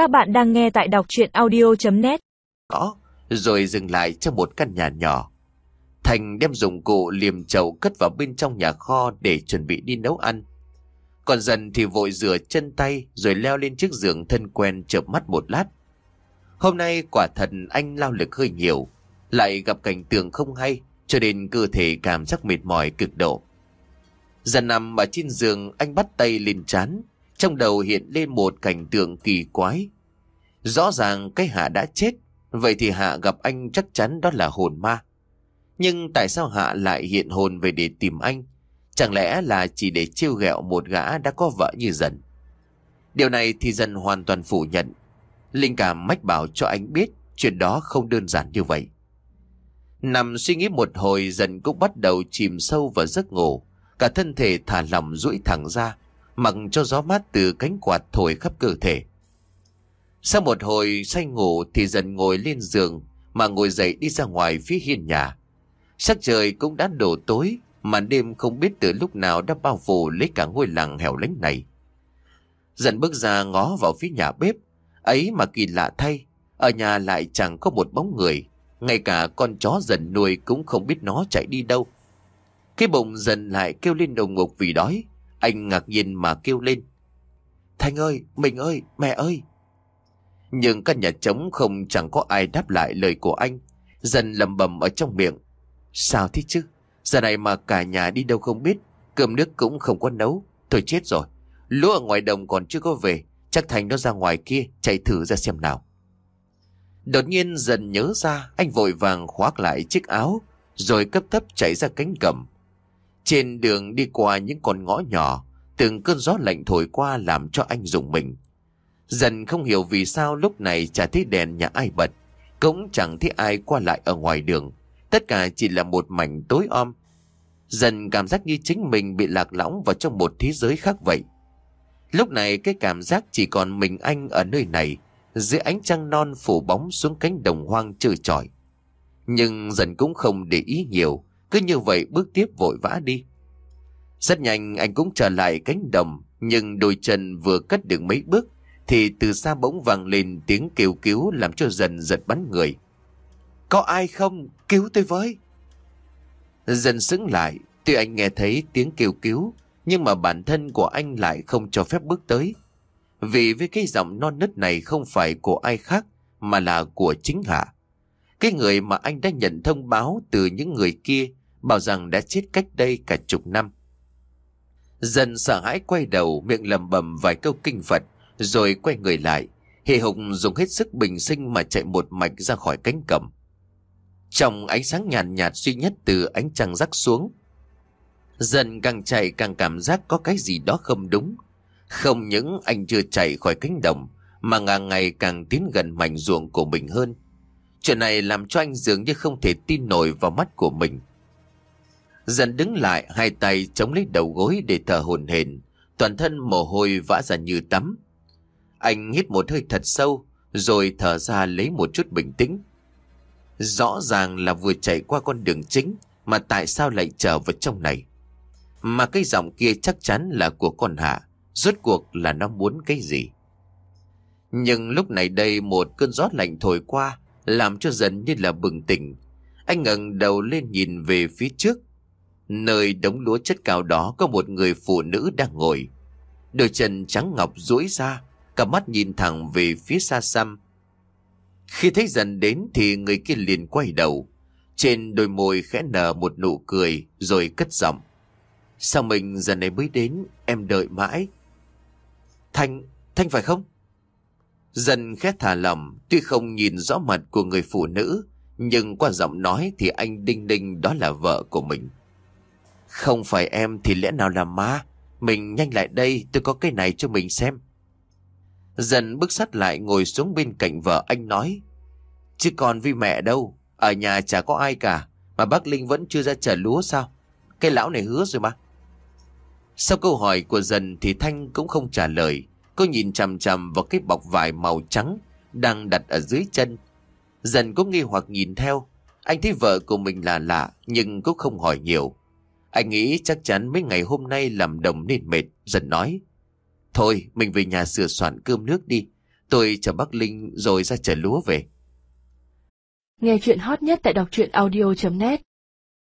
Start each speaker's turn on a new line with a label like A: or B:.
A: Các bạn đang nghe tại đọc chuyện audio.net
B: Có, rồi dừng lại trong một căn nhà nhỏ. Thành đem dụng cụ liềm chậu cất vào bên trong nhà kho để chuẩn bị đi nấu ăn. Còn dần thì vội rửa chân tay rồi leo lên chiếc giường thân quen chợp mắt một lát. Hôm nay quả thật anh lao lực hơi nhiều, lại gặp cảnh tượng không hay cho nên cơ thể cảm giác mệt mỏi cực độ. Dần nằm ở trên giường anh bắt tay lên chán, trong đầu hiện lên một cảnh tượng kỳ quái. Rõ ràng cái Hạ đã chết, vậy thì Hạ gặp anh chắc chắn đó là hồn ma. Nhưng tại sao Hạ lại hiện hồn về để tìm anh? Chẳng lẽ là chỉ để trêu ghẹo một gã đã có vợ như dần? Điều này thì dần hoàn toàn phủ nhận. Linh cảm mách bảo cho anh biết chuyện đó không đơn giản như vậy. Nằm suy nghĩ một hồi dần cũng bắt đầu chìm sâu vào giấc ngủ. Cả thân thể thả lỏng duỗi thẳng ra, mặc cho gió mát từ cánh quạt thổi khắp cơ thể. Sau một hồi say ngủ thì dần ngồi lên giường mà ngồi dậy đi ra ngoài phía hiên nhà. Sắc trời cũng đã đổ tối, mà đêm không biết từ lúc nào đã bao phủ lấy cả ngôi làng hẻo lánh này. Dần bước ra ngó vào phía nhà bếp, ấy mà kỳ lạ thay, ở nhà lại chẳng có một bóng người, ngay cả con chó dần nuôi cũng không biết nó chạy đi đâu. Cái bụng dần lại kêu lên đồng ngục vì đói, anh ngạc nhiên mà kêu lên. Thành ơi, mình ơi, mẹ ơi. Nhưng căn nhà trống không chẳng có ai đáp lại lời của anh, dần lầm bầm ở trong miệng. Sao thế chứ? Giờ này mà cả nhà đi đâu không biết, cơm nước cũng không có nấu. Tôi chết rồi. Lúa ở ngoài đồng còn chưa có về, chắc Thành nó ra ngoài kia, chạy thử ra xem nào. Đột nhiên dần nhớ ra, anh vội vàng khoác lại chiếc áo, rồi cấp tấp chạy ra cánh cầm. Trên đường đi qua những con ngõ nhỏ, từng cơn gió lạnh thổi qua làm cho anh rùng mình. Dần không hiểu vì sao lúc này chả thấy đèn nhà ai bật, cũng chẳng thấy ai qua lại ở ngoài đường. Tất cả chỉ là một mảnh tối om. Dần cảm giác như chính mình bị lạc lõng vào trong một thế giới khác vậy. Lúc này cái cảm giác chỉ còn mình anh ở nơi này, dưới ánh trăng non phủ bóng xuống cánh đồng hoang trơ trọi. Nhưng dần cũng không để ý nhiều, cứ như vậy bước tiếp vội vã đi. Rất nhanh anh cũng trở lại cánh đồng, nhưng đôi chân vừa cất được mấy bước, thì từ xa bỗng vang lên tiếng kêu cứu làm cho dần giật bắn người. Có ai không? Cứu tôi với! Dần sững lại, tuy anh nghe thấy tiếng kêu cứu, nhưng mà bản thân của anh lại không cho phép bước tới. Vì với cái giọng non nứt này không phải của ai khác, mà là của chính Hạ. Cái người mà anh đã nhận thông báo từ những người kia, bảo rằng đã chết cách đây cả chục năm. Dần sợ hãi quay đầu, miệng lầm bầm vài câu kinh Phật, rồi quay người lại. Hề hùng dùng hết sức bình sinh mà chạy một mạch ra khỏi cánh cầm. Trong ánh sáng nhàn nhạt, nhạt duy nhất từ ánh trăng rắc xuống. Dần càng chạy càng cảm giác có cái gì đó không đúng. Không những anh chưa chạy khỏi cánh đồng, mà ngàn ngày càng tiến gần mảnh ruộng của mình hơn. Chuyện này làm cho anh dường như không thể tin nổi vào mắt của mình. Dần đứng lại, hai tay chống lấy đầu gối để thở hồn hển, toàn thân mồ hôi vã ra như tắm. Anh hít một hơi thật sâu, rồi thở ra lấy một chút bình tĩnh. Rõ ràng là vừa chạy qua con đường chính, mà tại sao lại trở vào trong này? Mà cái giọng kia chắc chắn là của con Hạ, rốt cuộc là nó muốn cái gì? Nhưng lúc này đây một cơn gió lạnh thổi qua, làm cho dần như là bừng tỉnh. Anh ngẩng đầu lên nhìn về phía trước. Nơi đống lúa chất cao đó có một người phụ nữ đang ngồi. Đôi chân trắng ngọc duỗi ra, cả mắt nhìn thẳng về phía xa xăm. Khi thấy dần đến thì người kia liền quay đầu. Trên đôi môi khẽ nở một nụ cười rồi cất giọng. Sao mình giờ này mới đến, em đợi mãi. Thanh, Thanh phải không? Dần khét thả lỏng, tuy không nhìn rõ mặt của người phụ nữ, nhưng qua giọng nói thì anh đinh đinh đó là vợ của mình. Không phải em thì lẽ nào là ma? Mình nhanh lại đây, tôi có cái này cho mình xem. Dần bước sát lại ngồi xuống bên cạnh vợ anh nói. Chứ còn vì mẹ đâu, ở nhà chả có ai cả, mà bác Linh vẫn chưa ra trả lúa sao? Cái lão này hứa rồi mà. Sau câu hỏi của dần thì Thanh cũng không trả lời. Cô nhìn chằm chằm vào cái bọc vải màu trắng đang đặt ở dưới chân. Dần cũng nghi hoặc nhìn theo. Anh thấy vợ của mình là lạ nhưng cũng không hỏi nhiều. Anh nghĩ chắc chắn mấy ngày hôm nay làm đồng nên mệt. Dần nói. Thôi, mình về nhà sửa soạn cơm nước đi. Tôi chờ bác Linh rồi ra chở lúa về.
C: Nghe chuyện hot nhất tại đọc truyện audio.net